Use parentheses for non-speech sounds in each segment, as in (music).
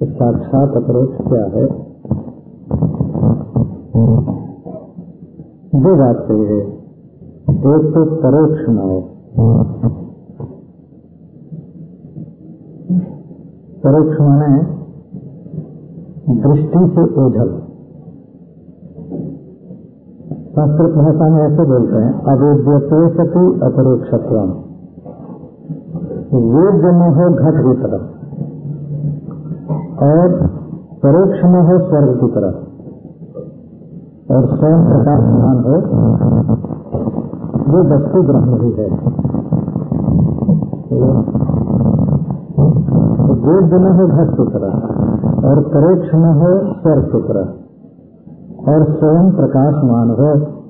तो साक्षात अपरोक्ष क्या है? दो बात सही है। एक तो परोक्ष न हो। परोक्ष माने दृष्टि से ओझल। संस्कृत भाषा में ऐसे बोलते हैं, अवेद्यते सती अपरोक्षत्व वेद्य में हो घट की तरफ़ और परोक्ष में हो स्वर्ग की तरफ़। और स्वयं प्रकाशमान हो, वो वस्तु ब्रह्म ही है। वेद्य में हो घट की तरह, और परोक्ष में हो स्वर्ग की तरह। और स्वयं प्रकाशमान हो।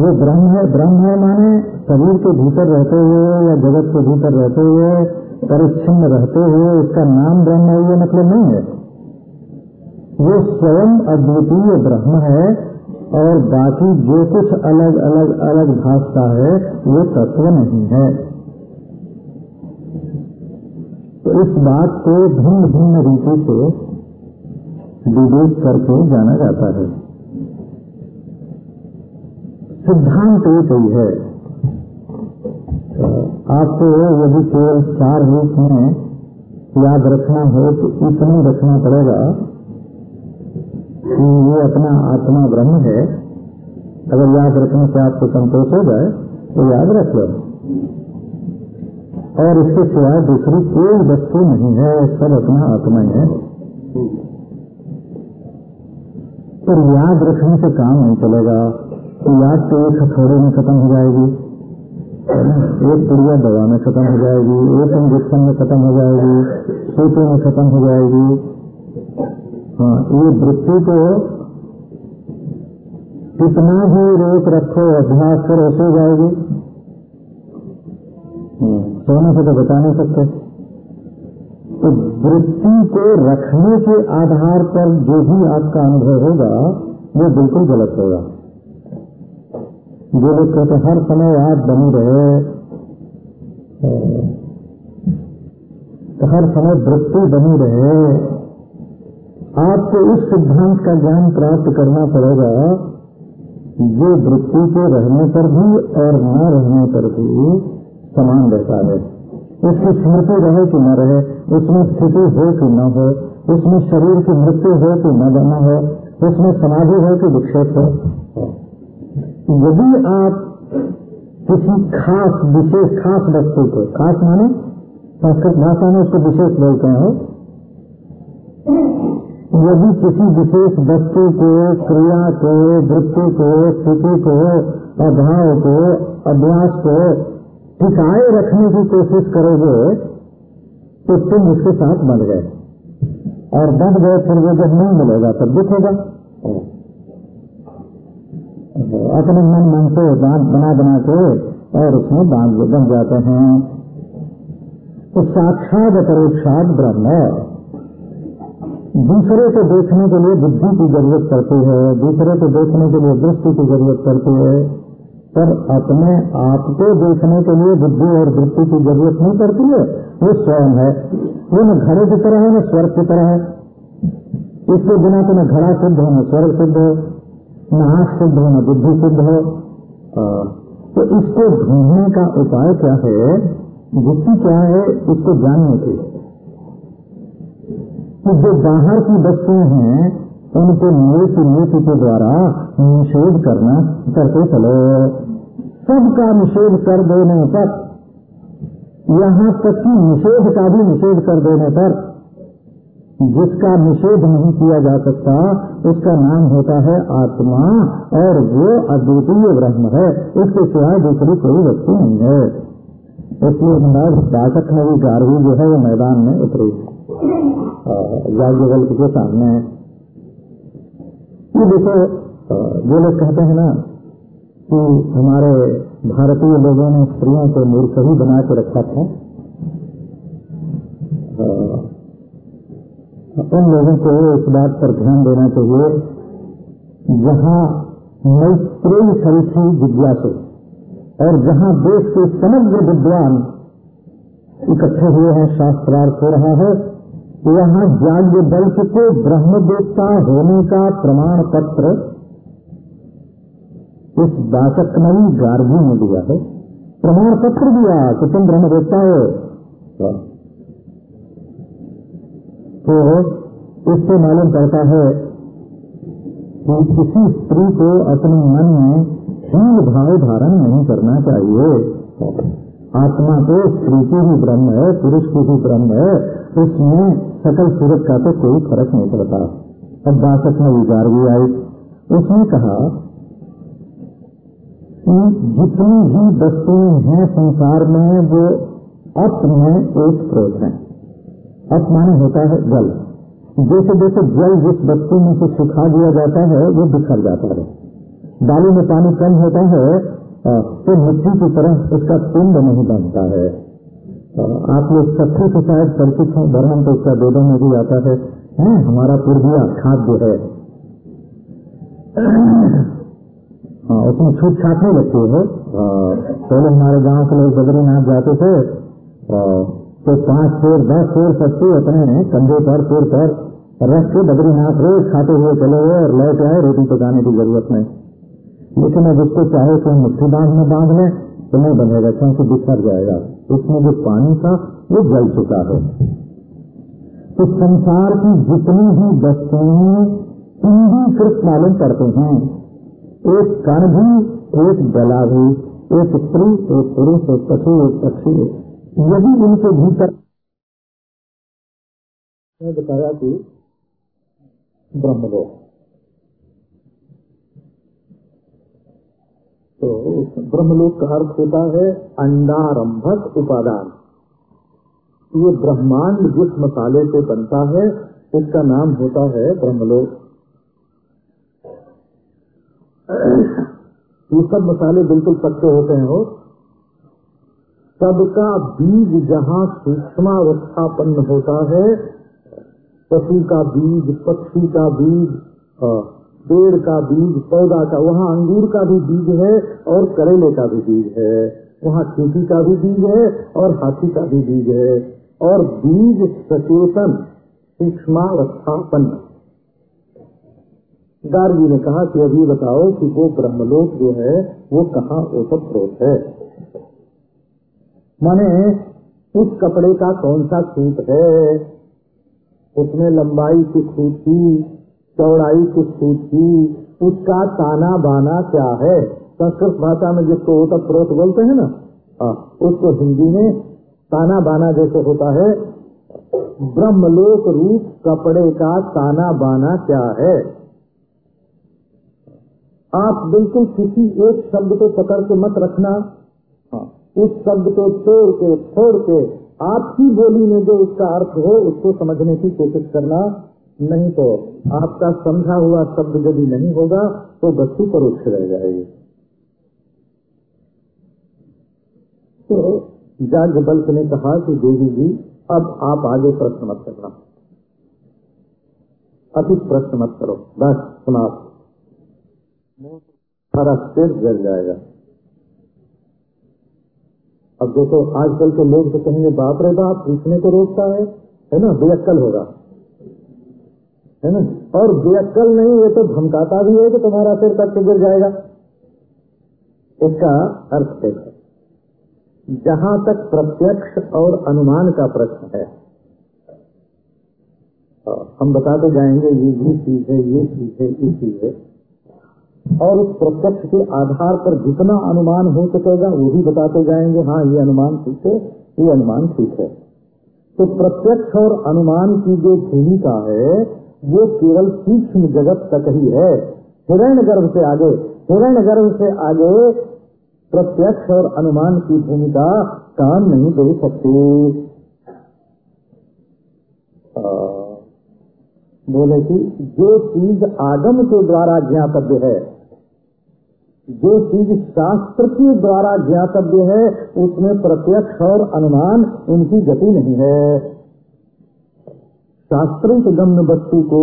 वो ब्रह्म है ब्रह्म है माने शरीर के भीतर रहते हुए या जगत के भीतर रहते हुए परिच्छिन्न रहते हुए उसका नाम ब्रह्म है ये मतलब नहीं है। वो स्वयं अद्वितीय ब्रह्म है और बाकी जो कुछ अलग अलग अलग भाषता है, वो तत्व नहीं है। तो इस बात को भिन्न भिन्न रीति से विवेक करके जाना जाता है। सिद्धांत एक ही है। आपको यदि केवल चार रूप में याद रखना हो तो इतना रखना पड़ेगा कि ये अपना आत्मा ब्रह्म है। अगर याद रखने से आपको संतोष हो जाए तो याद रख लो। और इसके सिवाय दूसरी कोई वस्तु नहीं है, सब अपना आत्मा है। पर याद रखने से काम नहीं चलेगा तो याद तो एक हथौड़े में खत्म हो जाएगी। एक पुड़िया दवा में खत्म हो जाएगी, एक इंजेक्शन में खत्म हो जाएगी, सूते में खत्म हो जाएगी। हाँ ये वृत्ति को कितना भी रोक रखो, अभ्यास करो, सो जाएगी सोने से तो बता नहीं सकते। तो वृत्ति को रखने के आधार पर जो भी आपका अनुभव होगा, वो बिल्कुल गलत होगा। लोग कहते हर समय आप बनी रहे। तो हर समय वृत्ति बनी रहे। आपको इस सिद्धांत का ज्ञान प्राप्त करना पड़ेगा जो वृत्ति के रहने पर भी और न रहने पर भी समान रहता है। उसकी स्मृति रहे कि न रहे, उसमें स्थिति हो कि न हो, उसमें शरीर की मृत्यु हो कि न बना हो, उसमें समाधि हो कि विक्षेप हो। यदि आप किसी खास, विशेष खास वस्तु को, खास माने संस्कृत भाषा में उसको विशेष बोलते हैं, यदि किसी विशेष वस्तु को, क्रिया को, वृत्ति को, स्थिति को, अभाव को, अभ्यास को टिकाए रखने की कोशिश करोगे तो तुम उसके साथ बन गए। और बन गए, फिर वो जब नहीं मिलेगा, तब दुख होगा। अपने मन मन से बाँध बना बना के और उसमें बाँध बन जाते हैं। तो साक्षात परोक्षात ब्रह्म दूसरे को देखने के लिए बुद्धि की ज़रूरत पड़ती है, दूसरे को देखने के लिए दृष्टि की ज़रूरत पड़ती है। पर अपने आप को देखने के लिए बुद्धि और दृष्टि की ज़रूरत नहीं पड़ती है, वो स्वयं है। वो न घड़े की तरह है, न स्वर्ग की तरह है। इसके बिना तो न घड़ा सिद्ध हो, न स्वर्ग सिद्ध हो। न आँख सिद्ध हो। न बुद्धि सिद्ध हो तो इसको ढूँढने का उपाय क्या है? बुद्धि क्या है? इसको जानने की कि जो बाहर की वस्तुएँ हैं, उनको नीति नीति के द्वारा निषेध करना करते चलो। सबका निषेध कर देने पर, यहाँ तक कि निषेध का भी निषेध कर देने पर जिसका निषेध नहीं किया जा सकता, उसका नाम होता है आत्मा, और वो अद्वितीय ब्रह्म है। उसके सिवा दूसरी कोई वस्तु नहीं है। इसलिए महाराज बासठ नवी गारवी जो है, वो मैदान में उतरी। याज्ञवल्क के सामने। ये देखो जो लोग कहते हैं ना कि हमारे भारतीय लोगों ने स्त्रियों को मूर्ख ही बना के रखा था उन लोगों को इस बात पर ध्यान देना चाहिए, जहाँ मैत्रेय सरिथी जिज्ञासु और जहाँ देश के समग्र विद्वान इकट्ठे हुए हैं, शास्त्रार्थ हो रहा है, यहाँ जाग्य बल्क को ब्रह्मदेवता होने का प्रमाण पत्र इस दासक नवी गार्गी ने दिया है। प्रमाण पत्र दिया कि तुम ब्रह्मदेवता हो। तो इससे मालूम पड़ता है कि किसी स्त्री को अपने मन में हीन भाव धारण नहीं करना चाहिए। आत्मा तो स्त्री की भी ब्रह्म है, पुरुष की भी ब्रह्म है, उसमें सकल सूरत का तो कोई फ़र्क नहीं पड़ता। अब बासठ में विचार भी आई। उसने कहा कि जितनी भी वस्तुएँ हैं संसार में, वो अप में एक स्रोत है। अप माने होता है जल। जैसे जैसे जल जिस वस्तु में से सुखा दिया जाता है, वो बिखर जाता है। बालू में पानी कम होता है तो मिट्टी की तरह उसका पिंड नहीं बनता है। आप लोग सत्य से शायद परिचित हैं, बरहम तो उसका वेदों में भी आता है। नहीं हमारा पूर्विया खाद्य है। हाँ उसमें छूट छाट नहीं लगती है। पहले हमारे गाँव के लोग बद्रीनाथ जाते थे। तो पाँच शेर दस शेर सस्ते अपने कंधे पर, सिर पर रख के बद्रीनाथ रोज खाते हुए चले गए और लौट आए, रोटी पकाने की ज़रूरत नहीं। लेकिन अब उसको चाहे तो मुट्ठी बाँध में बाँध लें तो नहीं बनेगा, क्योंकि बिखर जाएगा। उसमें जो पानी था, वो जल चुका है। तो संसार की जितनी भी वस्तुएँ कृत मालूम करते हैं। एक कण भी, एक जला भी, एक स्त्री, एक पुरुष, एक पशु, एक पक्षी यदि इनके भीतर बताया कि ब्रह्मलोक। तो ब्रह्मलोक का अर्थ होता है अंडारंभक उपादान। ये ब्रह्मांड जिस मसाले से बनता है उसका नाम होता है ब्रह्मलोक। ये सब मसाले बिल्कुल पक्के होते हैं हो सबका बीज जहाँ सूक्ष्मावस्थापन्न होता है, पशु का बीज, पक्षी का बीज पेड़ का बीज, पौधा का, वहाँ अंगूर का भी बीज है और करेले का भी बीज है। वहाँ चीटी का भी बीज है और हाथी का भी बीज है। और बीज सचेतन सूक्ष्मावस्थापन्न गार्गी ने कहा कि अभी बताओ कि वो ब्रह्मलोक जो है, वो कहाँ ओतप्रोत है? माने उस कपड़े का कौन सा सूत है? उसमें लंबाई किस सूत की? चौड़ाई की? उसका ताना बाना क्या है? संस्कृत भाषा में जिसको होता प्रोत बोलते हैं ना? आ, उसको हिंदी में ताना बाना जैसे होता है। ब्रह्मलोक रूप कपड़े का ताना बाना क्या है? आप बिल्कुल किसी एक शब्द को पकड़ के मत रखना। हाँ, उस शब्द को छोड़ के छोड़ के आपकी बोली में जो उसका अर्थ हो उसको समझने की कोशिश करना नहीं तो आपका समझा हुआ शब्द यदि नहीं होगा तो वस्तु परोक्ष रह जाएगी। तो जाग बल्क ने कहा कि देवी जी अब आप आगे प्रश्न मत करना। अधिक प्रश्न मत करो। बस सुना सारा सिर जल जाएगा। अब देखो, आजकल के लोग तो कहेंगे, बाप रे बाप, पूछने को रोकता है है ना? बेअक्कल होगा। है ना? और बेअक्कल नहीं, ये तो धमकाता भी है कि तुम्हारा सिर तक गिर जाएगा। इसका अर्थ देखो, जहाँ तक प्रत्यक्ष और अनुमान का प्रश्न है, हम बताते जाएँगे, ये भी चीज़ है, ये चीज़ है, ये चीज़ है। और उस प्रत्यक्ष के आधार पर जितना अनुमान हो सकेगा, वो भी बताते जाएँगे हाँ ये अनुमान ठीक है, ये अनुमान ठीक है। तो प्रत्यक्ष और अनुमान की जो भूमिका है, वो केवल सूक्ष्म जगत तक ही है। हिरण गर्भ से आगे हिरण गर्भ से आगे प्रत्यक्ष और अनुमान की भूमिका काम नहीं दे सकती। बोले कि जो चीज़ आगम के द्वारा ज्ञातव्य है जो चीज़ शास्त्र के द्वारा ज्ञातव्य है, उसमें प्रत्यक्ष और अनुमान उनकी गति नहीं है। शास्त्रिक गम्य वस्तु को,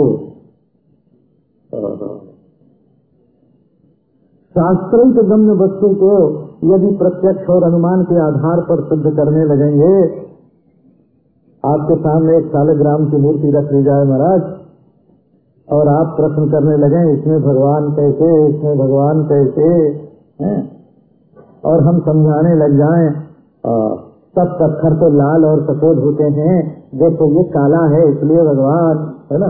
शास्त्रिक गम्य वस्तु को यदि प्रत्यक्ष और अनुमान के आधार पर सिद्ध करने लगेंगे, आपके सामने एक सालग्राम की मूर्ति रख ली जाए महाराज। और आप प्रश्न करने लगे, इसमें भगवान कैसे, इसमें भगवान कैसे, हैं? और हम समझाने लग जाएँ सब पत्थर तो लाल और सफ़ेद होते हैं, देखो ये काला है, इसलिए भगवान, है ना?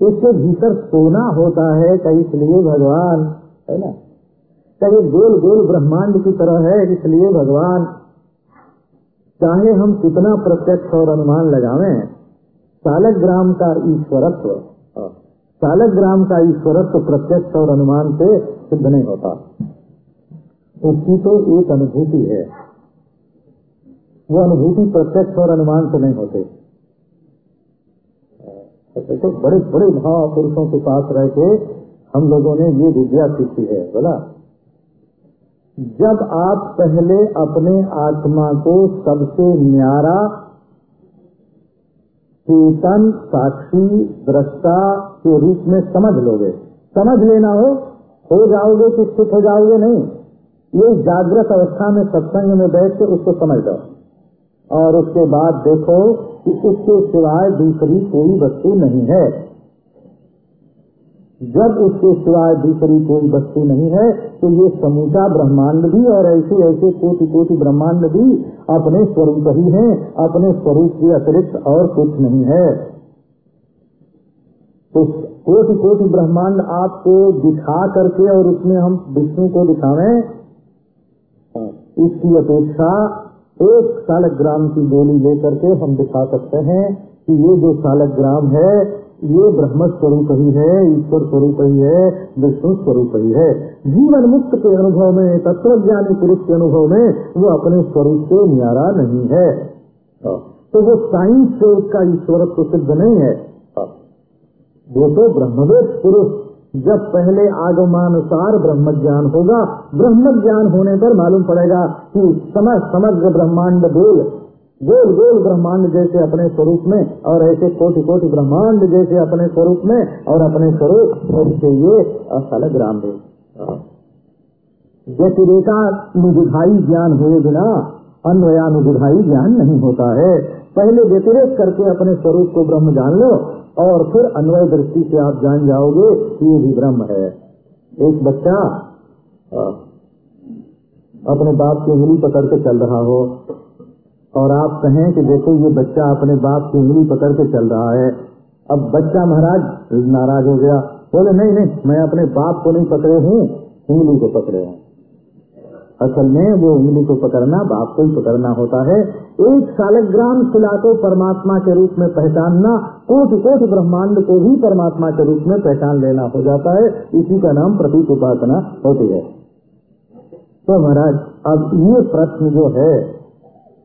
इसके भीतर सोना होता है कहीं इसलिए भगवान, है ना? कहीं गोल गोल ब्रह्मांड की तरह है, इसलिए भगवान। चाहे हम कितना प्रत्यक्ष और अनुमान लगावे सालक ग्राम का ईश्वरत्व सालग्राम का ईश्वरत्व प्रत्यक्ष और अनुमान से सिद्ध नहीं होता। उसकी तो एक अनुभूति है। वो अनुभूति प्रत्यक्ष और अनुमान से नहीं होते। तो बड़े बड़े महापुरुषों के पास रह के हम लोगों ने ये विद्या सीखी है, बोला। जब आप पहले अपने आत्मा को सबसे न्यारा चेतन साक्षी दृष्टा के रूप में समझ लोगे। समझ लेना हो हो जाओगे कि स्थित हो जाओगे नहीं। ये जागृत अवस्था में सत्संग में बैठ के उसको समझ दो और उसके बाद देखो कि उसके सिवाय दूसरी कोई वस्तु नहीं है। जब उसके सिवाय दूसरी कोई वस्तु नहीं है तो ये समूचा ब्रह्मांड भी और ऐसे ऐसे कोटि कोटि ब्रह्मांड भी अपने स्वरूप ही हैं, अपने स्वरूप के अतिरिक्त और कुछ नहीं है। तो कोटि कोटि ब्रह्मांड आपको दिखा करके और उसमें हम विष्णु को दिखावे, इसकी अपेक्षा एक सालग्राम की गोली लेकर के हम दिखा सकते हैं कि ये जो सालग्राम है ये ब्रह्म स्वरूप ही है ईश्वर स्वरूप ही है विष्णु स्वरूप ही है। जीवन मुक्त के अनुभव में तत्व ज्ञानी पुरुष के अनुभव में, वो अपने स्वरूप से न्यारा नहीं है। तो वो साइंस से उसका ईश्वरत्व सिद्ध नहीं है। वो तो ब्रह्मवेद पुरुष, जब पहले आगमानुसार ब्रह्म ज्ञान होगा ब्रह्म ज्ञान होने पर मालूम पड़ेगा कि समग्र ब्रह्मांड बोल गोल गोल ब्रह्मांड जैसे अपने स्वरूप में और ऐसे कोटि कोटि ब्रह्मांड जैसे अपने स्वरूप में और अपने स्वरूप और ये अलग राम देव। व्यतिरेकानुविधाई ज्ञान हुए बिना अन्वयानुविधाई ज्ञान नहीं होता है। पहले व्यतिरेक करके अपने स्वरूप को ब्रह्म जान लो और फिर अन्वय दृष्टि से आप जान जाओगे कि ये भी ब्रह्म है। एक बच्चा अपने बाप की उंगली पकड़ के चल रहा हो और आप कहें कि देखो ये बच्चा अपने बाप की उंगली पकड़ के चल रहा है। अब बच्चा महाराज, नाराज़ हो गया। बोले, नहीं नहीं, मैं अपने बाप को नहीं पकड़े हूँ, उंगली को पकड़े हूँ। असल में वो उंगली को पकड़ना, बाप को ही पकड़ना होता है। एक सालग्राम शिला को परमात्मा के रूप में पहचानना कोट कोट ब्रह्मांड को भी परमात्मा के रूप में पहचान लेना हो जाता है। इसी का नाम प्रतीक उपासना होती है। तो महाराज, अब ये प्रश्न जो है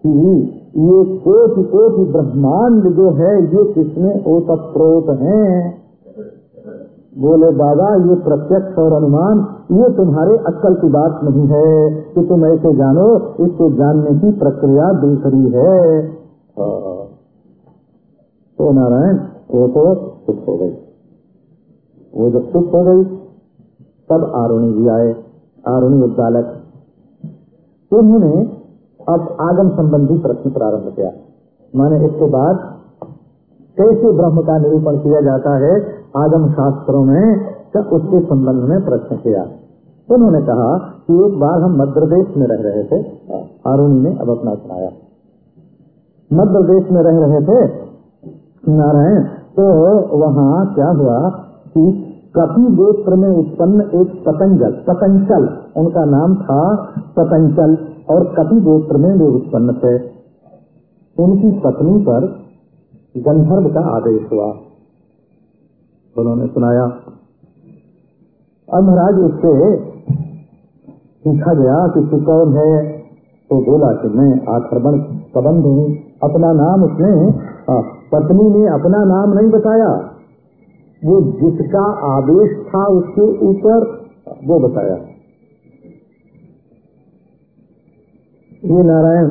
कि ये कोटि कोटि ब्रह्मांड जो है, ये किसने ओतप्रोत है? बोले, बाबा, ये प्रत्यक्ष और अनुमान, ये तुम्हारे अक्कल की बात नहीं है कि तुम ऐसे जानो इसको जानने की प्रक्रिया दूसरी है। तो नारायण, वो तो चुप हो गई। वो जब चुप हो गई, तब आरुणी जी आए, आरुणी उद्दालक। उन्होंने अब आगम संबंधी प्रश्न प्रारंभ किया। माने इसके बाद कैसे ब्रह्म का निरूपण किया जाता है? आगम शास्त्रों में उसके संबंध में प्रश्न किया। उन्होंने कहा कि एक बार हम मध्य प्रदेश में रह रहे थे आरुणी ने अब अपना सुनाया। मध्य प्रदेश में रह रहे थे, नारायण तो वहाँ क्या हुआ कि कपि गोत्र में उत्पन्न एक पतंजल, पतंचल, उनका नाम था पतंचल। और कपि गोत्र में वे उत्पन्न थे। उनकी पत्नी पर गंधर्व का आदेश हुआ। उन्होंने सुनाया, अब महाराज उससे पूछा गया कि तू कौन है तो बोला कि मैं आखरबन प्रबंध हूँ। अपना नाम उसने पत्नी ने अपना नाम नहीं बताया। वो जिसका आदेश था उसके ऊपर वो बताया। ये नारायण।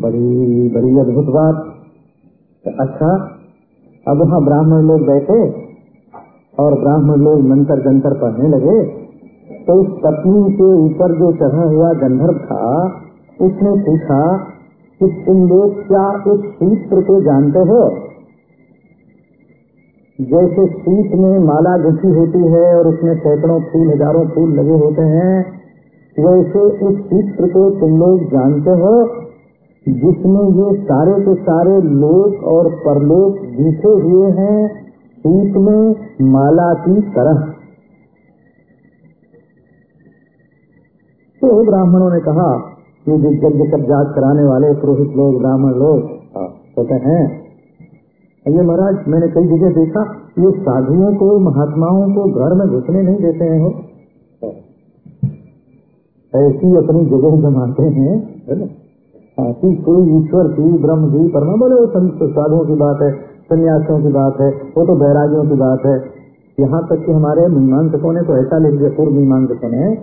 बड़ी बड़ी अद्भुत बात। अच्छा अब वहाँ ब्राह्मण लोग बैठे और ब्राह्मण लोग मंत्र जंतर पढ़ने लगे तो उस पत्नी के ऊपर जो चढ़ा हुआ गंधर्व था, उसने पूछा कि तुम लोग क्या इस सूत्र को जानते हो? जैसे सूत में माला गुथी होती है और उसमें सैकड़ों फूल, हज़ारों फूल लगे होते हैं वैसे इस सूत्र को तुम लोग जानते हो, जिसमें ये सारे के सारे लोक और परलोक जीते हुए हैं सूत में माला की तरह। तो ब्राह्मणों ने कहा कि जो यज्ञ कब्जात कराने वाले पुरोहित लोग, ब्राह्मण लोग कहते हैं ये महाराज, मैंने कई जगह देखा, ये साधुओं को, महात्माओं को घर में घुसने नहीं देते हैं हो। ऐसी अपनी जगह जमाते हैं, है कि कोई ईश्वर की ब्रह्म की परमा बोले वो साधुओं की बात है, सन्यासियों की बात है, वो तो बैरागियों की बात है। यहाँ तक कि हमारे मीमांसकों ने तो ऐसा लिख दिया, पूर्व मीमांसकों ने,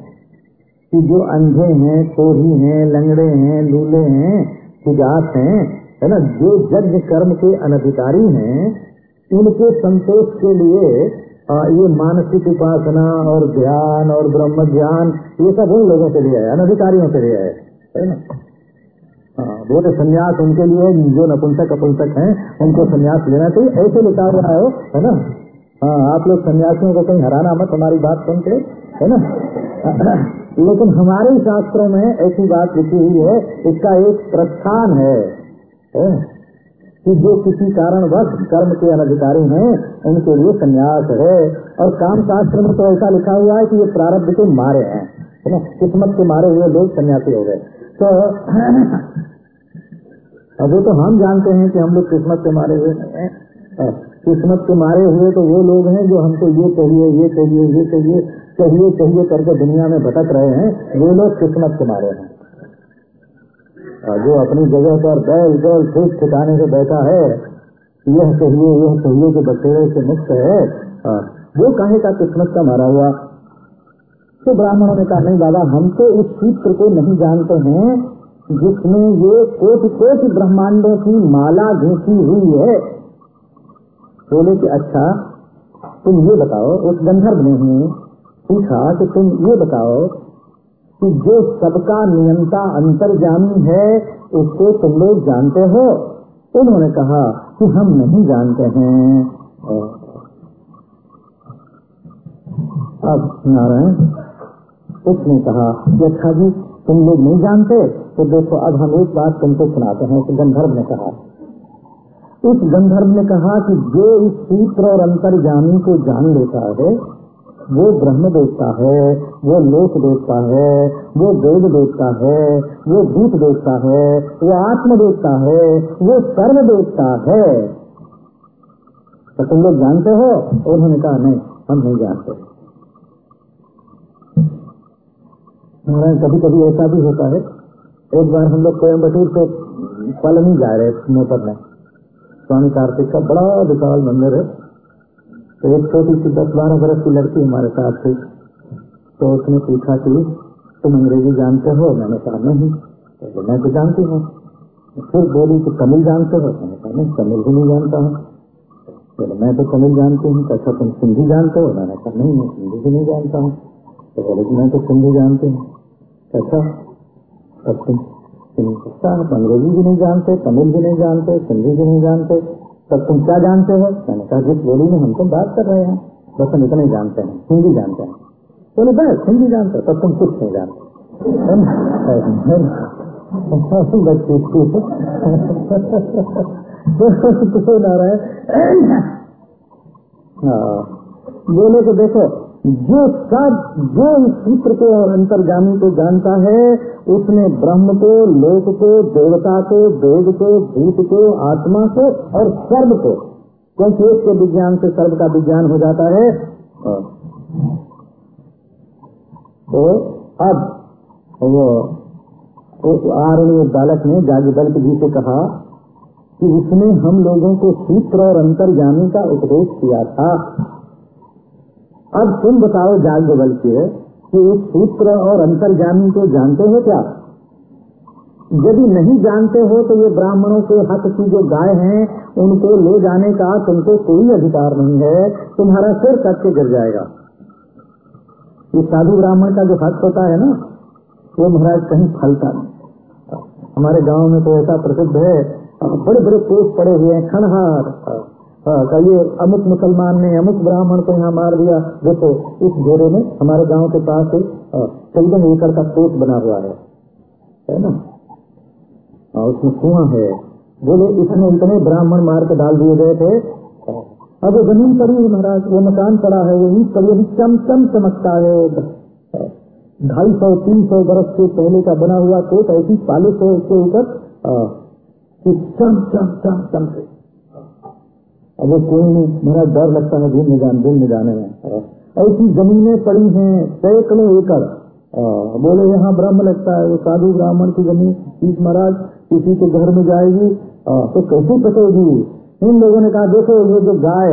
कि जो अंधे हैं, कोढ़ी हैं, लंगड़े हैं, लूले हैं सुजात हैं, है ना? जो यज्ञ कर्म के अनधिकारी हैं इनके संतोष के लिए ये मानसिक उपासना और ध्यान और ब्रह्म ज्ञान ये सब उन लोगों के लिए है अनधिकारियों के लिए है है ना? बोले संन्यास उनके लिए जो नपुंसक अपुंसक हैं उनको संन्यास लेना चाहिए ऐसे लिखा हुआ है है ना? हाँ आप लोग सन्यासियों को कहीं हराना मत हमारी बात सुन के है ना? (clears throat) लेकिन हमारे शास्त्रों में ऐसी बात लिखी हुई है इसका एक प्रस्थान है, है? कि जो किसी कारण वक्त कर्म के अनधिकारी हैं, उनके लिए संन्यास है। और काम शास्त्र में तो ऐसा लिखा हुआ है कि ये प्रारब्ध के मारे हैं। है ना? किस्मत के मारे हुए लोग सन्यासी हो गए। तो (clears throat) वो तो हम जानते हैं कि हम लोग किस्मत के मारे हुए हैं, किस्मत के मारे हुए तो वो लोग हैं जो हमको ये चाहिए ये चाहिए ये चाहिए चाहिए चाहिए करके दुनिया में भटक रहे हैं। वो लोग किस्मत के मारे हैं। जो अपनी जगह पर बैल बैल ठीक ठिकाने से बैठा है, यह चाहिए यह चाहिए कि बच्चे से मुक्त है। वो कहे का किस्मत का मारा हुआ। तो ब्राह्मणों ने कहा, नहीं दादा हम तो इस सूत्र को नहीं जानते हैं, जिसमें ये कोट कोट ब्रह्मांडों की माला घूसी हुई है। बोले कि अच्छा तुम ये बताओ उस गंधर्व ने पूछा कि तुम ये बताओ कि जो सबका नियंता अंतर्जामी है, उसको तुम लोग जानते हो। उन्होंने कहा कि हम नहीं जानते हैं। अब नारायण, उसने कहा अच्छा जी, तुम लोग नहीं जानते? तो देखो, अब हम एक बात तुमको सुनाते हैं तो गंधर्व ने कहा। उस गंधर्व ने कहा कि जो इस सूत्र और अंतर्जामी को जान लेता है वो ब्रह्म देखता है, वो लोक देखता है, वो वेद देखता है, वो दूत देखता है, वो आत्म देखता है, वो सर्व देखता है। तो तुम लोग जानते हो? उन्होंने कहा, नहीं, हम नहीं जानते। कभी कभी ऐसा भी होता है, एक बार हम लोग कोयम्बटूर से पलनी जा रहे मोटर में स्वामी कार्तिक का बड़ा विशाल मंदिर है। तो एक छोटी सी दस बारह बरस की लड़की हमारे साथ थी। तो उसने पूछा कि, तुम अंग्रेज़ी जानते हो? मैंने कहा, नहीं। तो मैं तो जानती हूँ। फिर बोली कि, तमिल जानते हो? मैंने कहा, नहीं, तमिल भी नहीं जानता हूँ। मैं तो तमिल जानती हूँ। अच्छा तुम सिंधी जानते हो? मैंने कहा, नहीं, मैं सिंधी भी नहीं जानता हूँ। तो बोले मैं तो सिंधी जानती हूँ। अच्छा तब तुम आप अंग्रेज़ी भी नहीं जानते, तमिल भी नहीं जानते, सिंधी भी नहीं जानते। तब तुम क्या जानते हो? मैंने कहा जिस बोली में हम तो बात कर रहे हैं। बस हम इतना ही जानते हैं। हिंदी जानते हैं। बोले, बस, हिंदी जानते तब तुम कुछ नहीं जानते। नारायण (laughs) बोले तो देखो जो सब, जो इस सूत्र को और अंतर्गामी को जानता है, उसने ब्रह्म को, लोक को, देवता को, वेद को, भूत को, आत्मा को और सर्व को, क्योंकि एक के विज्ञान से सर्व का विज्ञान हो जाता है। तो अब वो आरण्य बालक ने जागबल्क जी से कहा कि उसने हम लोगों को सूत्र और अंतर्जामी का उपदेश किया था। अब तुम बताओ जागबल्क कि इस सूत्र और अंतर्जामी को जानते हो क्या? यदि नहीं जानते हो तो ये ब्राह्मणों के हक की जो गाय हैं, उनको ले जाने का तुमको कोई अधिकार नहीं है। तुम्हारा सिर कट के गिर जाएगा। ये साधु ब्राह्मण का जो हक होता है ना, वो महाराज कहीं फलता नहीं। हमारे गाँव में तो ऐसा प्रसिद्ध है बड़े बड़े पोस्ट पड़े हुए हैं, खनहार। कहिए अमुक मुसलमान ने, अमुक ब्राह्मण को यहाँ मार दिया। देखो, इस घोड़े में हमारे गाँव के पास एक चौदह एकड़ का पोस्ट बना हुआ है। है ना? उसमें कुआँ है। बोले इसमें इतने ब्राह्मण मार के डाल दिए गए थे। अब वो ज़मीन पड़ी है महाराज, वो मकान पड़ा है, वो ईट पड़ी चम चम चमकता है। ढाई सौ, तीन सौ बरस से पहले का बना हुआ कोट ऐसी पालिश है उसके ऊपर चम चम चम चम से अब वो कोई नहीं मेरा डर लगता है, में जान में जाने। में ऐसी जमीनें पड़ी हैं, सैकड़ों एकड़। बोले, यहाँ ब्रह्म लगता है, वो साधु ब्राह्मण की ज़मीन, तीस महाराज किसी के घर में जाएगी। तो कैसे पटेगी? इन लोगों ने कहा, देखो, ये जो गाय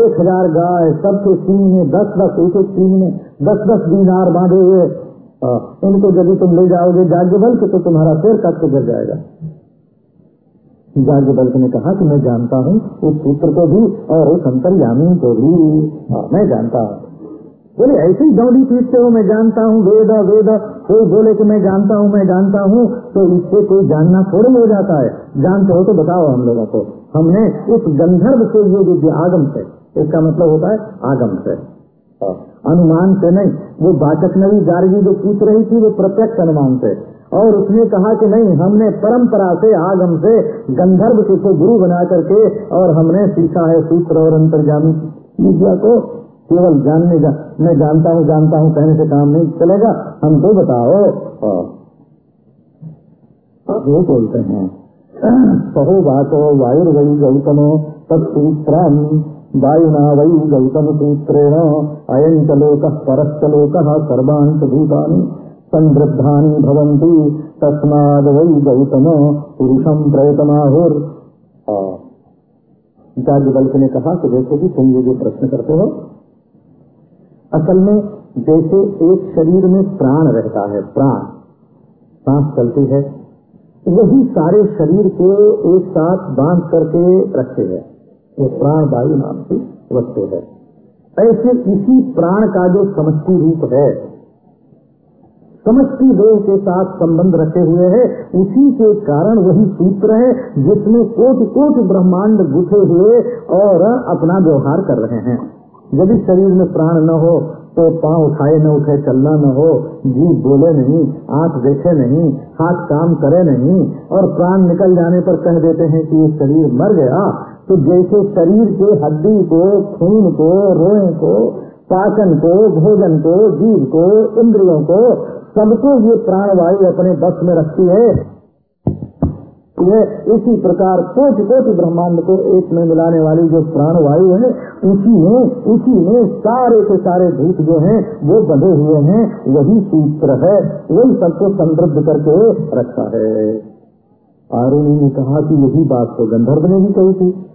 एक हज़ार गाय सबके सींग में दस दस, एक एक सींग में दस दस दीनार बांधे हुए। इनको यदि तुम ले जाओगे जाग्य बल के तो तुम्हारा सिर कट के गिर जाएगा। जाग्य बल्क ने कहा कि मैं जानता हूँ उस सूत्र को भी और उस अंतर्यामी को भी। मैं जानता हूँ। बोले, ऐसे ही दौड़ी पीटते हो, मैं जानता हूँ, वेद वेद कोई बोले कि मैं जानता हूँ, मैं जानता हूँ तो इससे कोई जानना थोड़ी हो जाता है। जानते हो तो बताओ हम लोगों को। हमने उस गंधर्व से विद्या आगम से, इसका मतलब होता है आगम से। अनुमान से नहीं, वो बाचक नवी गार्गी जो पूछ रही थी, वो प्रत्यक्ष अनुमान से। और उसने कहा कि नहीं, हमने परंपरा से, आगम से, गंधर्व को गुरु बना करके और हमने सीखा है सूत्र और अंतर्जामी विद्या को केवल जानने जा, मैं जानता हूँ जानता हूँ, कहने से काम नहीं चलेगा। हम तो बताओ वो बोलते हैं सहो बातो वायुर्वयी गौतमो तत्सूत्रम। वायुना वही गौतम सूत्रेण अयं च लोक परश्च लोक सर्वांश भूतानि। संवृद्धानि भवन्ति, तस्माद वही गौतम पुरुषम प्रयतमाहुर। बल्क ने कहा कि देखो कि तुम ये जो प्रश्न करते हो, असल में जैसे एक शरीर में प्राण रहता है, प्राण, सांस चलती है, वही सारे शरीर को एक साथ बाँध करके रखते हैं। वो प्राण वायु नाम की वस्तु है। ऐसे इसी प्राण का जो समष्टि रूप है समष्टि देव के साथ संबंध रखे हुए है। उसी के कारण वही सूत्र है, जिसमें कोट कोट ब्रह्मांड गुथे हुए और अपना व्यवहार कर रहे हैं। यदि शरीर में प्राण न हो तो पाँव उठाए न उठे, चलना न हो, जीव बोले नहीं, आँख देखे नहीं, हाथ काम करे नहीं, और प्राण निकल जाने पर कह देते हैं कि ये शरीर मर गया तो जैसे शरीर के हड्डी को, खून को, रोए को, पाचन को, भोजन को, जीव को, इंद्रियों को सबको ये प्राण वायु अपने बस में रखती है। यह इसी प्रकार कोट कोट ब्रह्मांड को एक में मिलाने वाली जो प्राण वायु है, उसी में उसी में सारे के सारे भूत जो हैं, वो बंधे हुए हैं, वही सूत्र है, वही सबको समृद्ध करके रखता है। आरुणी ने कहा कि यही बात तो गंधर्व ने भी कही थी।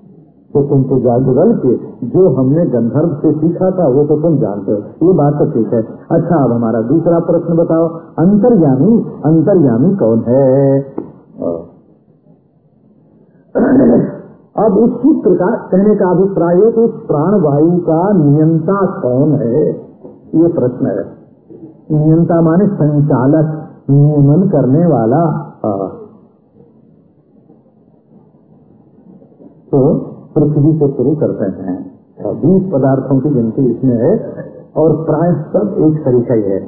तो तुम तो जागल के जो हमने गंधर्व से सीखा था, वो तो तुम जानते हो। ये बात तो ठीक है। अच्छा अब हमारा दूसरा प्रश्न बताओ। अंतर्यामी अंतर्यामी कौन है? अब इस सूत्र का कहने का अभिप्राय है कि प्राण वायु का नियंता कौन है? ये प्रश्न है। नियंता माने संचालक, नियमन करने वाला। तो पृथ्वी से शुरू करते हैं। बीस पदार्थों की गिनती इसमें है और प्राय सब एक तरीका ही है।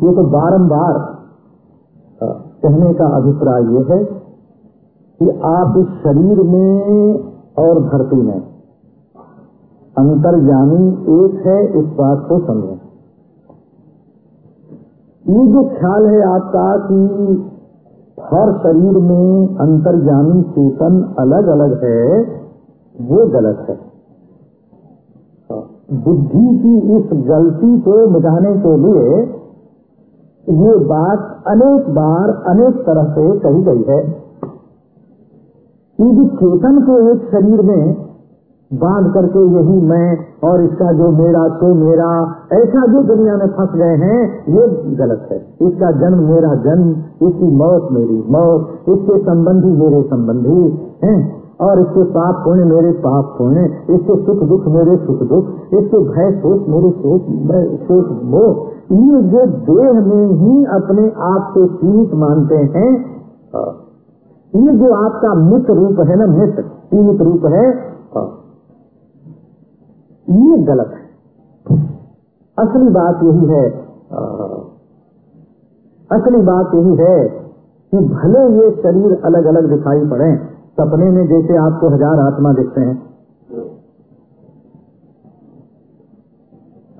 ये तो बारंबार कहने का अभिप्राय ये है कि आप इस शरीर में और धरती में अंतर्यामी एक है, इस बात को समझें। ये जो ख्याल है आपका कि हर शरीर में अंतर्यामी चेतन अलग अलग है वो गलत है। बुद्धि की इस गलती को मिटाने के लिए ये बात अनेक बार, अनेक तरह से कही गई है। कि चेतन को एक शरीर में बाँध करके यही मैं और इसका जो मेरा तो मेरा, ऐसा जो दुनिया में फंस गए हैं, ये गलत है। इसका जन्म मेरा जन्म, इसकी मौत मेरी मौत, इसके संबंधी मेरे संबंधी, हैं। और इसके पाप पुण्य मेरे पाप पुण्य, इसके सुख दुख मेरे सुख दुख, इसके भय सोच मेरे सोच सोच वो। ये जो देह में ही अपने आप को सीमित मानते हैं ये जो आपका मित्र रूप है ना, मित्र, सीमित रूप है ये गलत है। असली बात यही है असली बात यही है कि भले ये शरीर अलग अलग दिखाई पड़े सपने में जैसे आपको हज़ार आत्मा दिखते हैं।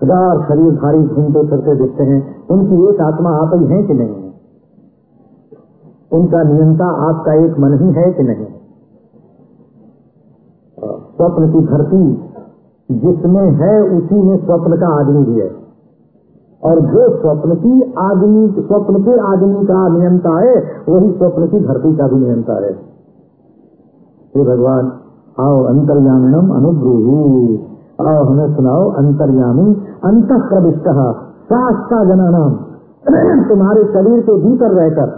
हज़ार शरीर भारी घूमते फिरते दिखते हैं। उनकी एक आत्मा आप ही है कि नहीं? उनका नियंता आपका एक मन ही है कि नहीं? स्वप्न की धरती जिसमें है, उसी में स्वप्न का आदमी भी है। और जो स्वप्न की आदमी, स्वप्न के आदमी का नियंता है, वही स्वप्न की धरती का भी नियंता है। हे भगवान, आओ अंतर्यामिणम अनुब्रूही। आओ हमें सुनाओ अंतर्यामी अंत प्रविष्ट शास्ता जना नाम तुम्हारे शरीर के भीतर रहकर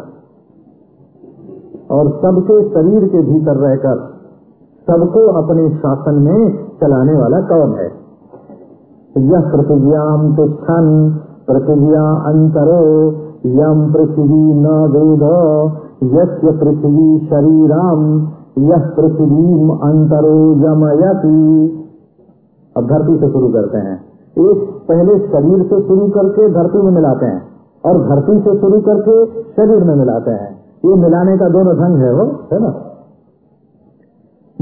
और सबके शरीर के भीतर रहकर सबको अपने शासन में चलाने वाला कौन है? यह पृथ्व्याम तिष्ठन, पृथ्व्या अंतरो यम पृथ्वी न वेद, यस्य पृथ्वी शरीराम यह पृथ्वी अंतरो यमयति अब धरती से शुरू करते हैं। एक पहले शरीर से शुरू करके धरती में मिलाते हैं और धरती से शुरू करके शरीर में मिलाते हैं। ये मिलाने का दोनों ढंग है वो, है ना?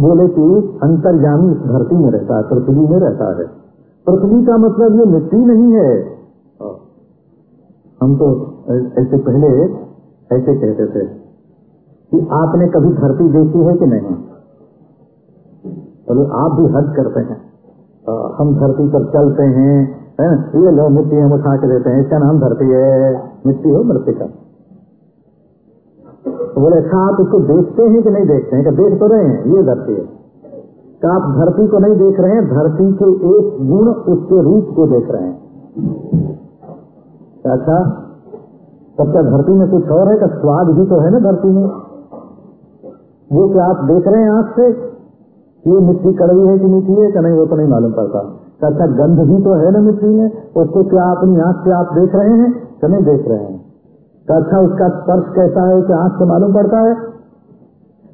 बोले कि अंतर्जामी इस धरती में रहता है, पृथ्वी में रहता है। पृथ्वी का मतलब ये मिट्टी नहीं है। हम तो ऐसे पहले ऐसे कहते थे। कि आपने कभी धरती देखी है कि नहीं? तो आप भी हज करते हैं। आ, हम धरती पर चलते हैं है? ये लो मिट्टी हम उठा के देते हैं इसका नाम धरती है। मिट्टी हो मृतिका तो बोले अच्छा आप इसको देखते हैं कि नहीं देखते हैं? देख तो रहे हैं ये धरती है। क्या आप धरती को नहीं देख रहे हैं धरती के एक गुण उसके रूप को देख रहे हैं। अच्छा तब क्या धरती में कुछ और है? का स्वाद भी तो है ना धरती में। वो क्या आप देख रहे हैं आँख से? ये मिट्टी कड़वी है कि मीठी है क्या नहीं, वो तो नहीं मालूम पड़ता। अच्छा गंध भी तो है ना मिट्टी में। उसको क्या अपनी आँख से आप देख रहे हैं? क्या नहीं देख रहे हैं। अच्छा उसका स्पर्श कैसा है कि आँख से मालूम पड़ता है?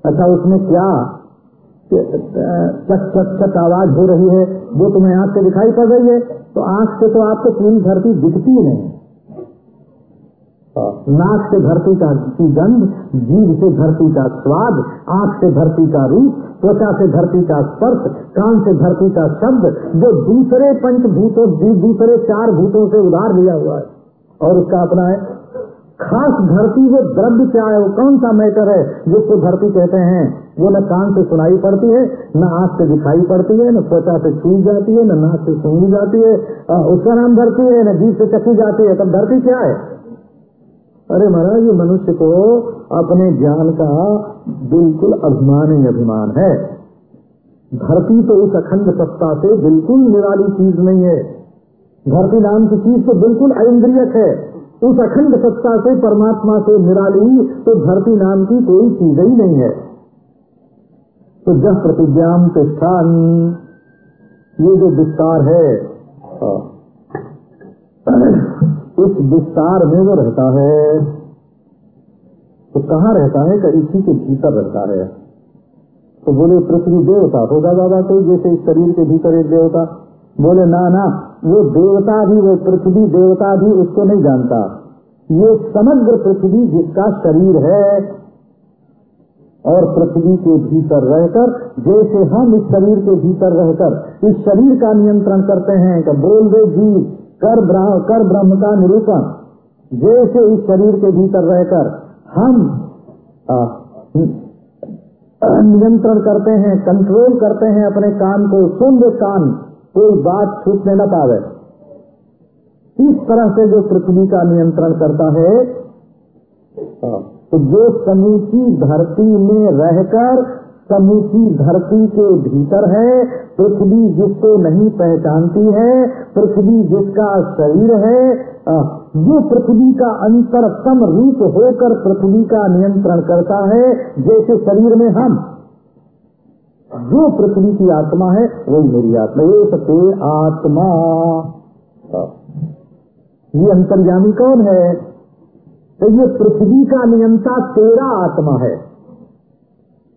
अच्छा उसमें क्या चक चक चक आवाज़ हो रही है? वो तुम्हें आँख से दिखाई पड़ रही है। तो आँख से तो आपको पूरी धरती दिखती नहीं। नाक से धरती का की गंध जीव से धरती का स्वाद, आँख से धरती का रूप, त्वचा से धरती का स्पर्श, कान से धरती का शब्द, जो दूसरे पंच पंचभूतों दूसरे चार भूतों से उधार लिया हुआ है। और उसका अपना है, खास धरती वो द्रव्य क्या है, वो कौन सा मैटर है, जिसको धरती कहते हैं, वो न कान से सुनाई पड़ती है, न आँख से दिखाई पड़ती है, न त्वचा से छू जाती है, न नाक से सुनी जाती है उसका नाम धरती है, न जीव से चखी जाती है, तब धरती क्या है? अरे महाराज मनुष्य को अपने ज्ञान का बिल्कुल अभिमान ही अभिमान है। धरती तो उस अखंड सत्ता से बिल्कुल निराली चीज़ नहीं है। धरती नाम की चीज़ तो बिल्कुल इंद्रियक है। उस अखंड सत्ता से, परमात्मा से निराली तो धरती नाम की कोई चीज़ ही नहीं है। तो जब प्रतिज्ञाम तिष्ठान। ये जो विस्तार है। इस विस्तार में वो रहता है। तो कहाँ रहता है? कि इसी के भीतर रहता है। तो बोले, पृथ्वी देवता होगा बाबा कोई, जैसे इस शरीर के भीतर एक देवता। बोले, ना ना वो देवता भी, वो पृथ्वी देवता भी उसको नहीं जानता। ये समग्र पृथ्वी जिसका शरीर है और पृथ्वी के भीतर रहकर, जैसे हम इस शरीर के भीतर रहकर, इस शरीर का नियंत्रण करते हैं बोल दे जीव कर ब्रह्म कर ब्रह्म का निरूपण, जैसे इस शरीर के भीतर रहकर हम नियंत्रण करते हैं कंट्रोल करते हैं अपने कान को दे कान कोई बात छूटने न पावे। इस तरह से जो पृथ्वी का नियंत्रण करता है तो जो समूची धरती में रहकर समूची धरती के भीतर है, पृथ्वी जिसको नहीं पहचानती है, पृथ्वी जिसका शरीर है जो पृथ्वी का अंतरतम रूप होकर पृथ्वी का नियंत्रण करता है, जैसे शरीर में हम। जो पृथ्वी की आत्मा है, वही मेरी आत्मा, ये सत्य आत्मा। ये अंतर्यामी कौन है? तो ये पृथ्वी का नियंता तेरा आत्मा है।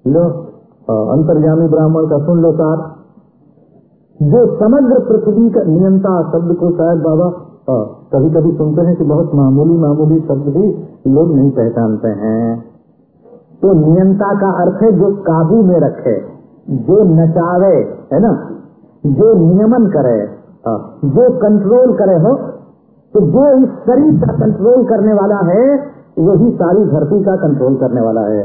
लो। अंतर्यामी ब्राह्मण का सुन लो सार। जो समग्र पृथ्वी का नियंता शब्द को शायद बाबा कभी कभी सुनते हैं कि बहुत मामूली मामूली शब्द भी लोग नहीं पहचानते हैं। तो नियंता का अर्थ है जो काबू में रखे, जो नचावे, है ना? जो नियमन करे जो कंट्रोल करे हो तो जो इस शरीर का कंट्रोल करने वाला है, वही सारी धरती का कंट्रोल करने वाला है।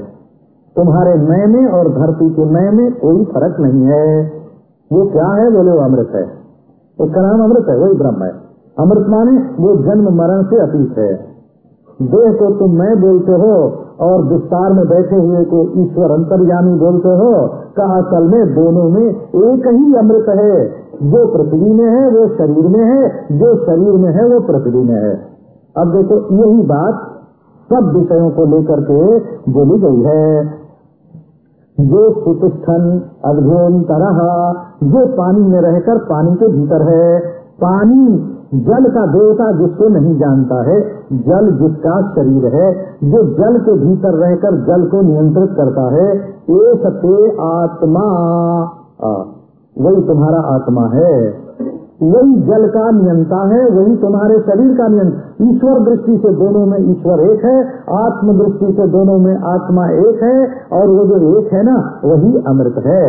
तुम्हारे मैं में और धरती के मैं में कोई फ़र्क नहीं है। वो क्या है? बोले, वो अमृत है। उसका नाम अमृत है, वही ब्रह्म है। अमृत माने वो जन्म मरण से अतीत है। देह को तुम मैं बोलते हो और विस्तार में बैठे हुए को ईश्वर अंतर्यामी बोलते हो का असल में दोनों में एक ही अमृत है। जो पृथ्वी में है, वो शरीर में है। जो शरीर में है, वो पृथ्वी में है। अब देखो, यही बात सब विषयों को लेकर के बोली गई है। जो सुतिष्ठन तरह, जो पानी में रहकर पानी के भीतर है। पानी जल का देवता जिसको नहीं जानता है, जल जिसका शरीर है, जो जल के भीतर रहकर जल को नियंत्रित करता है एक सत्य आत्मा। वही तुम्हारा आत्मा है। वही जल का नियंता है, वही तुम्हारे शरीर का नियंत्रण ईश्वर दृष्टि से दोनों में ईश्वर एक है आत्म दृष्टि से दोनों में आत्मा एक है, और वो जो एक है ना, वही अमृत है।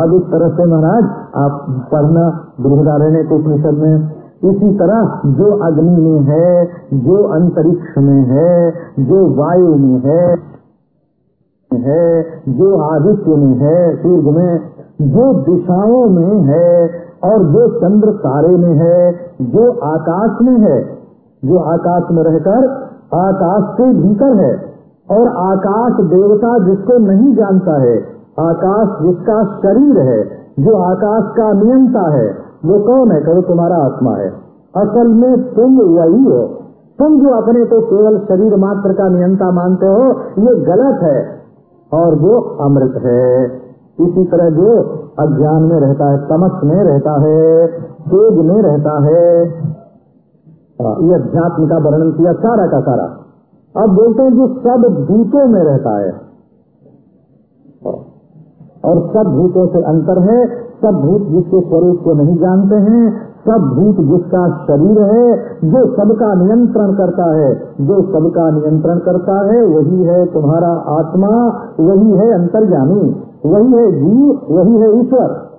अब इस तरह से महाराज, आप पढ़ना बृहदारण्य उपनिषद में। इसी तरह जो अग्नि में है, जो अंतरिक्ष में है, जो वायु में है है, जो आदित्य में है, सूर्य में, जो दिशाओं में है और जो चंद्र तारे में है, जो आकाश में है, जो आकाश में रहकर आकाश के भीतर है। और आकाश देवता जिसको नहीं जानता है, आकाश जिसका शरीर है, जो आकाश का नियंता है, वो कौन है? कहो, तुम्हारा आत्मा है। असल में तुम वही हो। तुम जो अपने को केवल शरीर मात्र का नियंता मानते हो, ये गलत है। और वो अमृत है। इसी तरह जो अज्ञान में रहता है, तमस में रहता है, तेज में रहता है ये अध्यात्म का वर्णन किया सारा का सारा। अब बोलते हैं जो सब भूतों में रहता है। और सब भूतों से अंतर है, सब भूत जिसके स्वरूप को नहीं जानते हैं सब भूत जिसका शरीर है, जो सबका नियंत्रण करता है, जो सबका नियंत्रण करता है, वही है तुम्हारा आत्मा, वही है अंतर्जामी वही है जीव, वही है ईश्वर।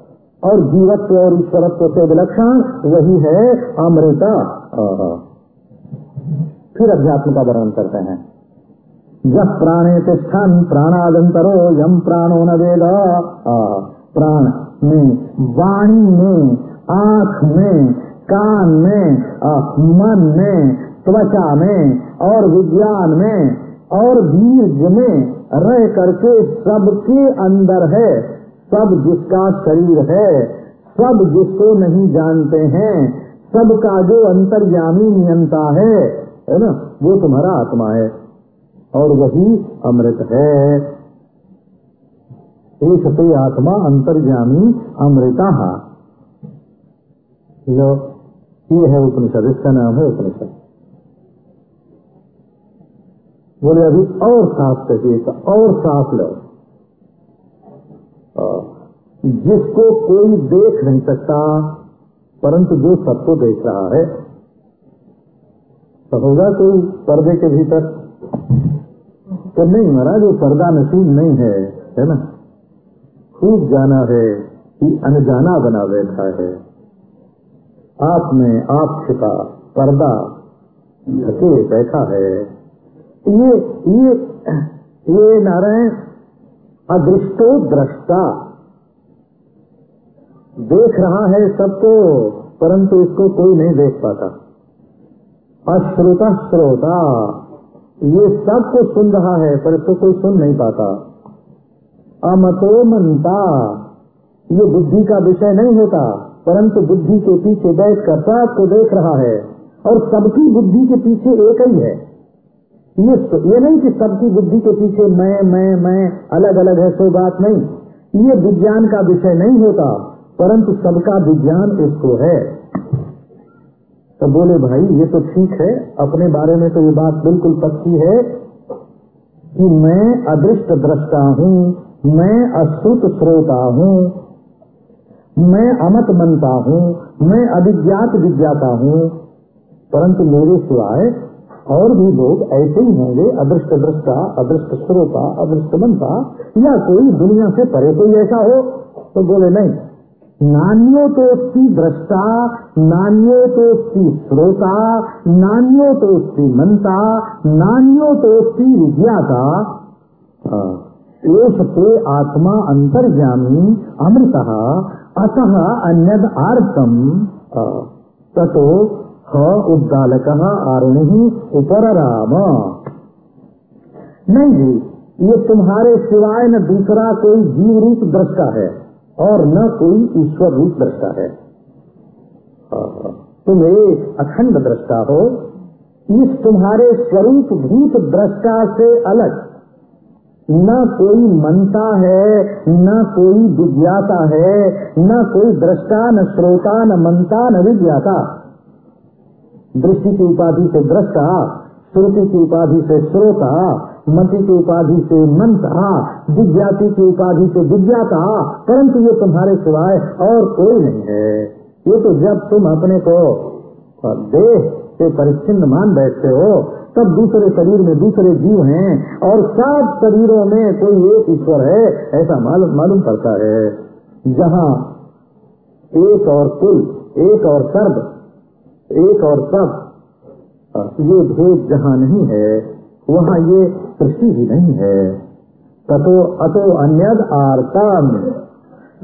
और जीवत्व और ईश्वरत्व से विलक्षण, वही है अमृता। फिर अध्यात्म का वर्णन करते हैं। जब प्राणे तिष्ठन प्राणादंतरो यम प्राणो न वेद। प्राण में, वाणी में आँख में, कान में मन में, त्वचा में, और विज्ञान में, और बीज में रह करके सबके अंदर है। सब जिसका शरीर है, सब जिसको नहीं जानते हैं, सबका जो अंतर्यामी नियंता है है ना? वो तुम्हारा आत्मा है। और वही अमृत है। एक आत्मा अंतर्यामी अमृता। लो ये है उपनिषद इसका नाम है उपनिषद बोले अभी और साफ़ कहिए और साफ़ लो जिसको कोई देख नहीं सकता, परंतु जो सबको देख रहा है तो होगा कोई पर्दे के भीतर? तो नहीं महाराज, वो पर्दा नसीब नहीं है है ना? खूब जाना है कि अनजाना बना बैठा है। आप में आप छिपा पर्दा ढके बैठा है। ये ये ये नारायण अदृष्टो दृष्टा। देख रहा है सबको परंतु इसको कोई नहीं देख पाता। अश्रुता श्रोता ये सब सबको सुन रहा है पर इसको कोई सुन नहीं पाता। अमतो मनता ये बुद्धि का विषय नहीं होता। परंतु बुद्धि के पीछे बैठ कर सबको देख रहा है और सबकी बुद्धि के पीछे एक ही है। ये ये नहीं कि सबकी बुद्धि के पीछे मैं मैं मैं अलग अलग है, कोई बात नहीं। ये विज्ञान का विषय नहीं होता, परंतु सबका विज्ञान इसको है। तो बोले, भाई, ये तो ठीक है, अपने बारे में तो ये बात बिल्कुल पक्की है कि मैं अदृष्ट दृष्टा हूँ, मैं अश्रुत श्रोता हूँ मैं अमत मनता हूँ, मैं अभिज्ञात विज्ञाता हूँ। परंतु मेरे सिवाय और भी लोग ऐसे ही होंगे अदृष्ट दृष्टा अदृष्ट श्रोता अदृष्ट मनता या कोई दुनिया से परे कोई ऐसा हो तो बोले, नहीं, नान्यो तो उसकी दृष्टा, नान्यो तो उसकी श्रोता नान्यो तो उसकी मनता नान्यो तो उसकी विज्ञाता एष ते आत्मा अंतर्जामी अमृत अतः अन्यद आर्तम ततो ह उद्दालक आरुणि उपर राम नहीं जी ये तुम्हारे सिवाय न दूसरा कोई जीव रूप दृष्टा है, और न कोई ईश्वर रूप दृष्टा है। तुम एक अखंड दृष्टा हो। इस तुम्हारे स्वरूप भूत दृष्टा से अलग। न कोई मनता है, न कोई विज्ञाता है, न कोई दृष्टा, न श्रोता, न मनता, न विज्ञाता दृष्टि की उपाधि से दृष्टा, श्रुति की उपाधि से श्रोता, मति की उपाधि से मनता विज्ञाति की उपाधि से विज्ञाता परंतु ये तुम्हारे सिवाय और कोई नहीं है। ये तो जब तुम अपने को देह से परिच्छिन्न मान बैठते हो, तब दूसरे शरीर में दूसरे जीव हैं और सब शरीरों में कोई एक ईश्वर है, ऐसा मालूम मालूम पड़ता है। जहाँ एक और कुल, एक और सर्व, एक और सब, ये भेद जहाँ नहीं है, वहाँ ये सृष्टि भी नहीं है। ततो अतो अन्यद आर्तम।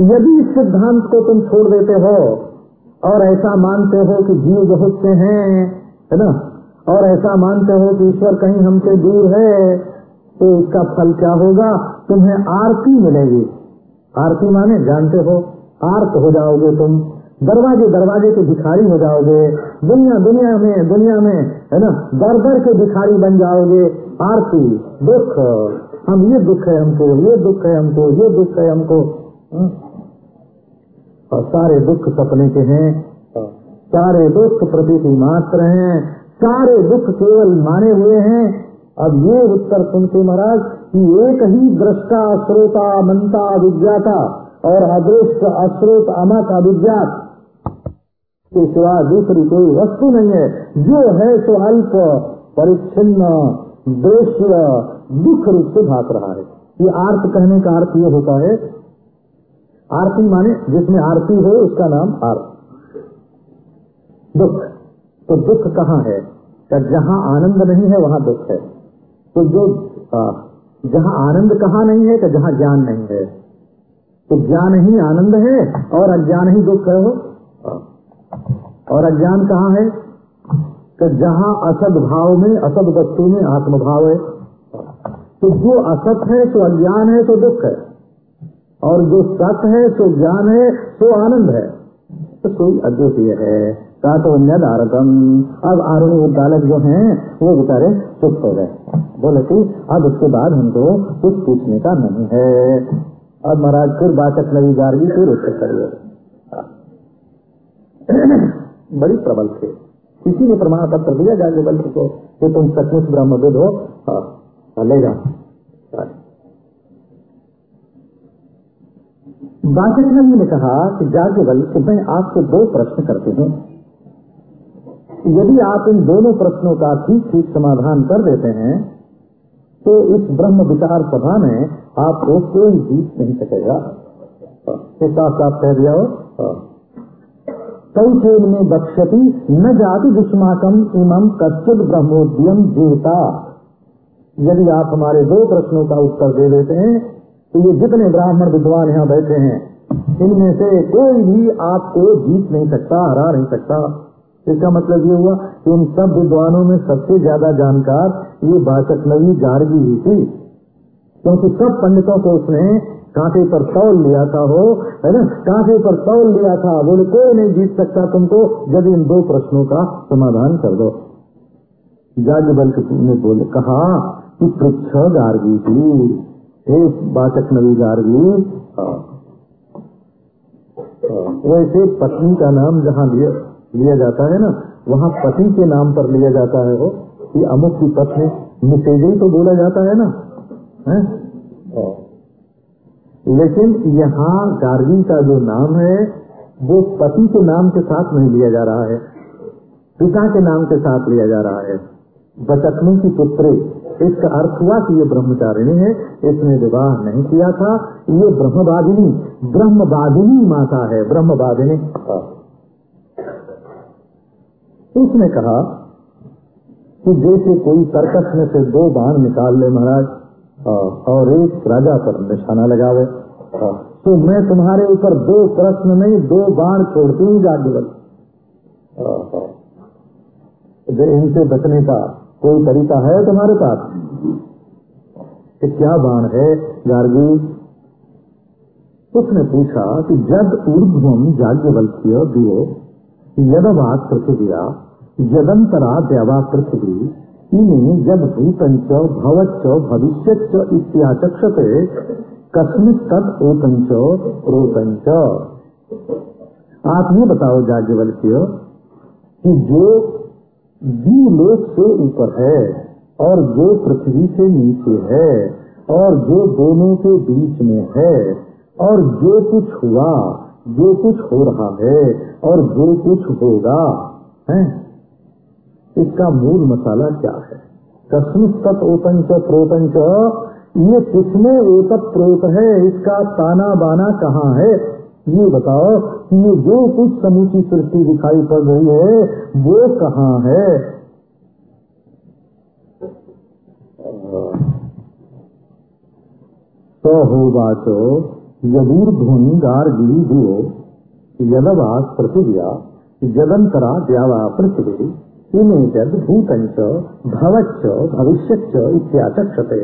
यदि इस सिद्धांत को तुम छोड़ देते हो और ऐसा मानते हो कि जीव बहुत से हैं है ना? और ऐसा मानते हो कि ईश्वर कहीं हमसे दूर है तो इसका फल क्या होगा? तुम्हें आरती मिलेगी। आरती माने जानते हो, आर्त हो जाओगे तुम। दरवाजे दरवाजे के भिखारी हो जाओगे। दुनिया दुनिया में दुनिया में, है ना? दर दर के भिखारी बन जाओगे। आरती, दुख। हम ये दुख है हमको, ये दुख है हमको, ये दुख है हमको। हाँ? और सारे दुख सपने के हैं। सारे दुख प्रतीति मात्र हैं, सारे दुख केवल माने हुए हैं। अब ये उत्तर सुनते महाराज कि एक ही दृष्टा श्रोता मनता विज्ञाता और अदृष्ट अश्रोत अमत अभिज्ञात। के सिवा दूसरी कोई वस्तु नहीं है। जो है सो अल्प, परिच्छिन्न, दृश्य, दुख रूप से भाग रहा है। ये आर्त कहने का अर्थ ये होता है। आरती माने जिसमें आरती हो, उसका नाम आर्त। दुख। तो दुख कहाँ है? जहाँ आनंद नहीं है, वहाँ दुख है। तो जो जहाँ आनंद कहाँ नहीं है क्या जहाँ ज्ञान नहीं है। तो ज्ञान ही आनंद है, और अज्ञान ही दुख है वो। और अज्ञान कहाँ है? कि जहाँ असद भाव में, असद वस्तु में आत्मभाव है। तो जो असत है तो अज्ञान है तो दुख है। और जो सत है तो ज्ञान है तो आनंद है। तो कोई अद्वितीय है। का न्यदारकम अब आरुण उद्दालक जो हैं वो बेचारे चुप हो गए। बोले कि अब उसके बाद हमको कुछ पूछने का नहीं है। अब महाराज फिर बाचक नवी गार्गी फिर उत्तर करिए। (coughs) बड़ी प्रबल थे। किसी ने प्रमाण पत्र दिया जागे बल को कि तुम सचमुच ब्रह्मविद हो। हाँ, हाँ, ले जाओ। बाचक ने कहा कि जागे मैं आपसे दो प्रश्न करते हूँ। यदि आप इन दोनों प्रश्नों का ठीक ठीक समाधान कर देते हैं तो इस ब्रह्म विचार सभा में आपको कोई जीत नहीं सकेगा। साफ़ कह दिया हो? कई खेल में बक्षती न जाति दुष्माकम इमम कश्चित ब्रह्मोद्यम जीता। यदि आप हमारे दो प्रश्नों का उत्तर दे देते हैं तो ये जितने ब्राह्मण विद्वान यहाँ बैठे हैं, इनमें से कोई भी आपको जीत नहीं सकता, हरा नहीं सकता। इसका मतलब ये हुआ कि उन सब विद्वानों में सबसे ज़्यादा जानकार ये बाचक नवी गार्गी ही थी क्योंकि सब पंडितों को उसने कांटे पर तौल लिया था हो है ना कांटे पर तौल लिया था बोले, कोई नहीं जीत सकता तुमको, जब इन दो प्रश्नों का समाधान कर दो जाग बल ने बोले, कहा कि पृक्ष गार्गी थी बाचक नवी गार्गी हाँ। हाँ। वैसे पत्नी का नाम जहाँ लिया लिया जाता है ना, वहाँ पति के नाम पर लिया जाता है वो, कि अमुक की पत्नी निषेजी तो बोला जाता है ना, है? लेकिन यहाँ गार्गी का जो नाम है, वो पति के नाम के साथ नहीं लिया जा रहा है, पिता के नाम के साथ लिया जा रहा है बचकनी की पुत्री, इसका अर्थ हुआ कि ये ब्रह्मचारिणी है, इसने विवाह नहीं किया था, ये ब्रह्मवादिनी ब्रह्मवादिनी माता है, ब्रह्मवादिनी उसने कहा कि जैसे कोई सर्कस में से दो बाण निकाल ले महाराज और एक राजा पर निशाना लगावे। तो मैं तुम्हारे ऊपर दो प्रश्न नहीं, दो बाण छोड़ती हूँ जागवल इनसे बचने का कोई तरीका है तुम्हारे पास? कि क्या बाण है गार्गी उसने पूछा कि जब ऊर्ध्वम जाग्ञवल्क्य दियो यदवाद पृथिव्या यदंतरा देवा पृथ्वी इन्हें जब भूतंच भवच्च भविष्य इत्याचक्षते कस्मित तद ओतंच रोतंच आप ये बताओ जाग्ञवल्क्य कि जो लोक से ऊपर है, और जो पृथ्वी से नीचे है, और जो दोनों के बीच में है, और जो कुछ हुआ जो कुछ हो रहा है और जो कुछ होगा, है? इसका मूल मसाला क्या है? कस्मित तत् ओतंच प्रोतंच ये किसमें ओतप प्रोत है? इसका ताना बाना कहाँ है? ये बताओ कि ये जो कुछ समूची सृष्टि दिखाई पड़ रही है, वो कहाँ है? तो हो बाचो। यदूर्ध्वनि गार्गी दियो यदवास पृथिव्या जदंतरा द्यावा पृथ्वी, इमे जद भूतंच भवच्च, भविष्यच्च इत्याचक्षते,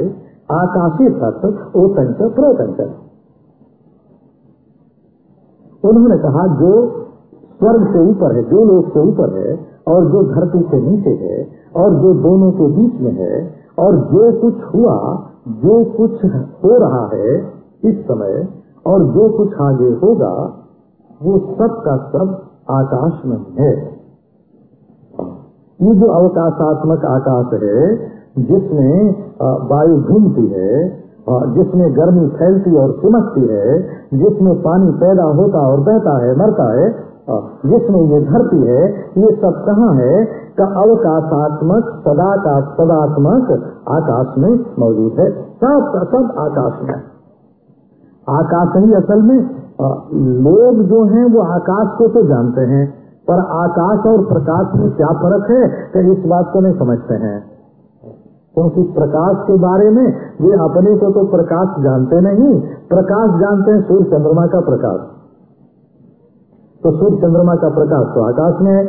आकाशी तत्व ओतंच प्रोतंच उन्होंने कहा, जो स्वर्ग से ऊपर है, जो लोग से ऊपर है, और जो धरती से नीचे है, और जो दोनों के बीच में है, और जो कुछ हुआ, जो कुछ हो रहा है, इस समय और जो कुछ आगे होगा, वो सब का सब आकाश में है। ये जो अवकाशात्मक आकाश है, जिसमें वायु घूमती है जिसमें गर्मी फैलती और सिमकती है, जिसमें पानी पैदा होता और बहता है, मरता है जिसमें ये धरती है, ये सब कहाँ है? का अवकाशात्मक सदा का सदात्मक आकाश में मौजूद है। सब सब आकाश में। आकाश ही असल में लोग जो हैं, वो आकाश को तो जानते हैं, पर आकाश और प्रकाश में क्या फ़र्क है तो इस बात को नहीं समझते हैं। क्योंकि तो प्रकाश के बारे में, वे अपने को तो प्रकाश जानते नहीं, प्रकाश जानते हैं सूर्य चंद्रमा का प्रकाश। तो सूर्य चंद्रमा का प्रकाश तो आकाश में है।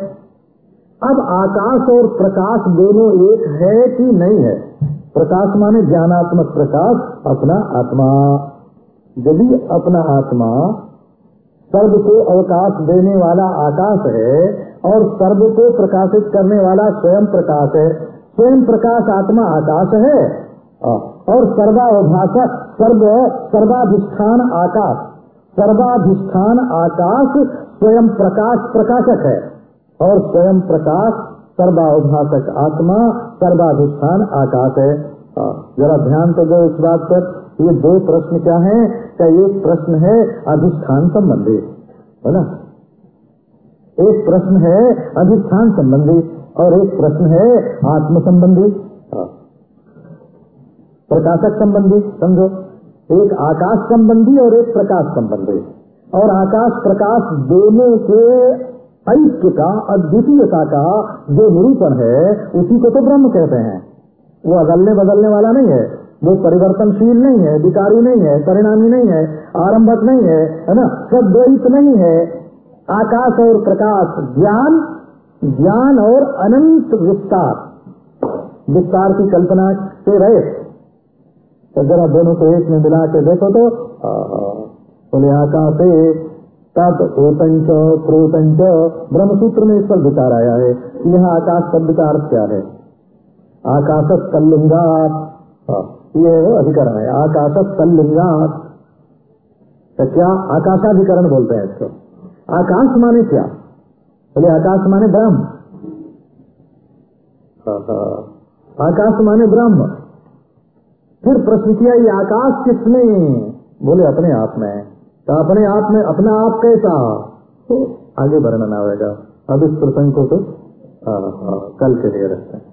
अब आकाश और प्रकाश दोनों एक है कि नहीं है? प्रकाश माने ज्ञानात्मक प्रकाश, अपना आत्मा। यदि अपना आत्मा सर्व को अवकाश देने वाला आकाश है और सर्व को प्रकाशित करने वाला स्वयं प्रकाश है स्वयं प्रकाश आत्मा आकाश है और सर्वाभाषक सर्व सर्वाधिष्ठान आकाश सर्वाधिष्ठान आकाश स्वयं प्रकाश प्रकाशक है और स्वयं प्रकाश सर्वाभाषक आत्मा सर्वाधिष्ठान आकाश है। हाँ, जरा ध्यान तो दो इस बात पर ये दो प्रश्न क्या है? क्या एक प्रश्न है अधिष्ठान संबंधी? है ना? एक प्रश्न है अधिष्ठान संबंधी और एक प्रश्न है आत्म संबंधी हाँ। प्रकाशक संबंधी, समझो? एक आकाश संबंधी और एक प्रकाश संबंधी। और आकाश प्रकाश दोनों के ऐक्य का, अद्वितीयता का जो निरूपण है, उसी को तो ब्रह्म कहते हैं। वो अगलने बदलने वाला नहीं है। वो परिवर्तनशील नहीं है विकारी नहीं है परिणामी नहीं है आरंभक नहीं है है ना? सद्वैत नहीं है। आकाश और प्रकाश ज्ञान ज्ञान और अनंत विस्तार। विस्तार की कल्पना से रहे। तो जरा दोनों को एक में मिला के देखो तो बोले आकाश तत् ओतंच प्रोतंच ब्रह्मसूत्र में इस पर विचार आया है। यहाँ आकाश शब्द का अर्थ क्या है? आकाश तल्लिंगात हाँ, ये अधिकरण है। आकाश तल्लिंगात तो क्या आकाशाधिकरण बोलते हैं इसको? आकाश माने क्या? बोले आकाश माने ब्रह्म। आकाश माने ब्रह्म। फिर प्रश्न किया, ये आकाश किसने बोले अपने आप में। तो अपने आप में अपना आप कैसा? तो आगे वर्णन आएगा। अब इस प्रसंग को तो कल के लिए रखते हैं।